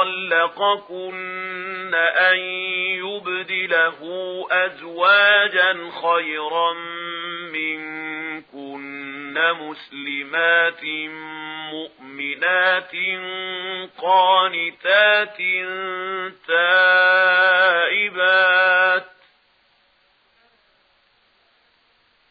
طَلَّقَكُنَّ أَن يُبْدِلَهُ أَزْوَاجًا خَيْرًا مِّنكُنَّ مُسْلِمَاتٍ مُؤْمِنَاتٍ قَانِتَاتٍ تَائِبَاتٍ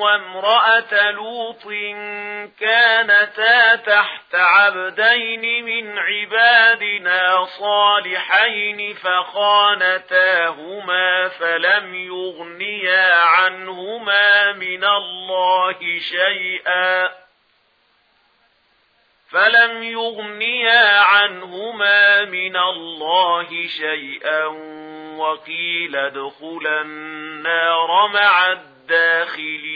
وامرأة لوط كانتا تحت عبدين من عبادنا صالحين فخانتاهما فلم يغنيا عنهما من الله شيئا فلم يغنيا عنهما من الله شيئا وقيل ادخلا النار مع الداخلين